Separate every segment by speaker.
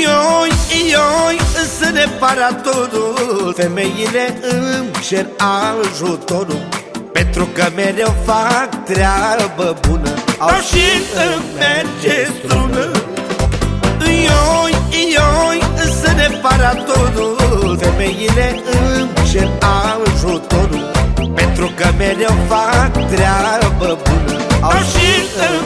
Speaker 1: Ioi, ioi, sunt reparatorul Femeile îmi cer ajutorul Pentru că mereu fac treabă bună. Au și îmi merge strună. Ioi, ioi, sunt reparatorul Femeile îmi cer ajutorul Pentru că mereu fac treabă bună. Au și îmi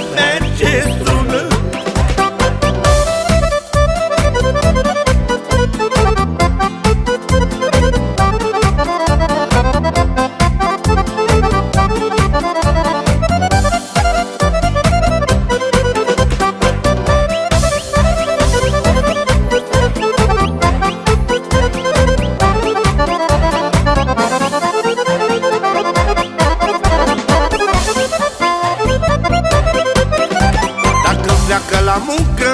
Speaker 1: pleacă la muncă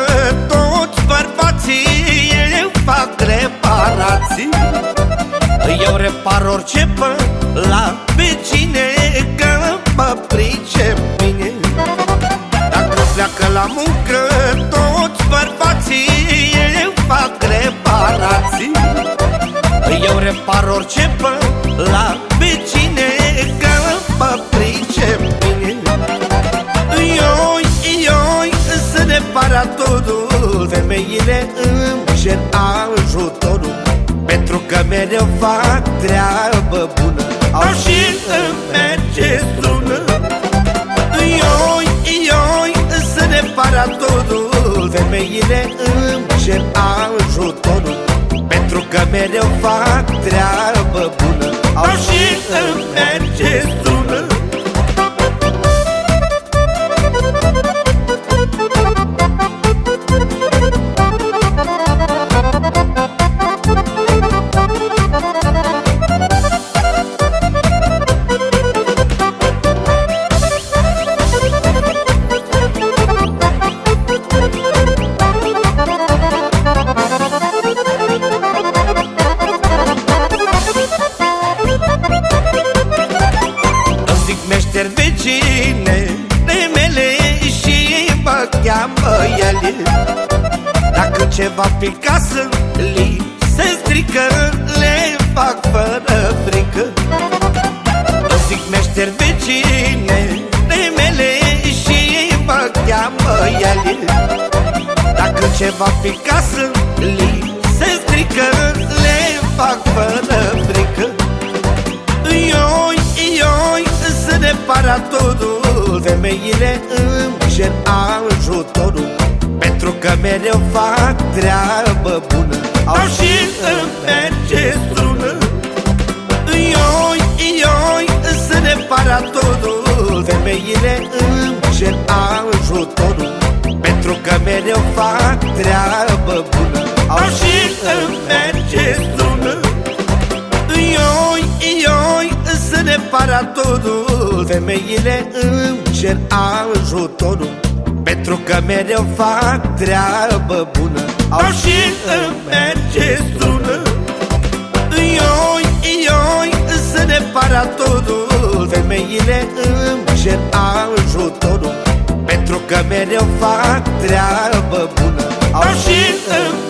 Speaker 1: Toți bărbații Ele fac reparații. Eu repar orice pă la vecine Că mă pricep bine. Dacă pleacă la muncă Toți bărbații Ele fac reparații Femeile îmi cer ajutorul Pentru că mereu fac treabă bună. Au și îmi merge strună Ioi, ioi, sunt reparatorul Femeile îmi cer ajutorul Pentru că mereu fac treabă bună. Au și îmi meșter vecine mele și mă cheamă ele Dacă ceva pe casă li se strică Le fac fără frică. Îmi zic meșter vecine mele și mă cheamă ele Dacă ceva pe casă li se strică Le fac fără frică sunt reparatorul Femeile îmi cer ajutorul Pentru că mereu fac treabă bună. Au și îmi merge strună Ioi, ioi, sunt reparatorul Femeile îmi cer ajutorul Pentru că mereu fac treabă bună. Au și îmi merge strună ioi, sunt reparatorul Femeile îmi cer ajutorul Pentru că mereu fac treabă bună. Au și îmi merge strună. Ioi, ioi, sunt reparatorul Femeile îmi cer ajutorul Pentru că mereu fac treabă bună. Au și îmi merge strună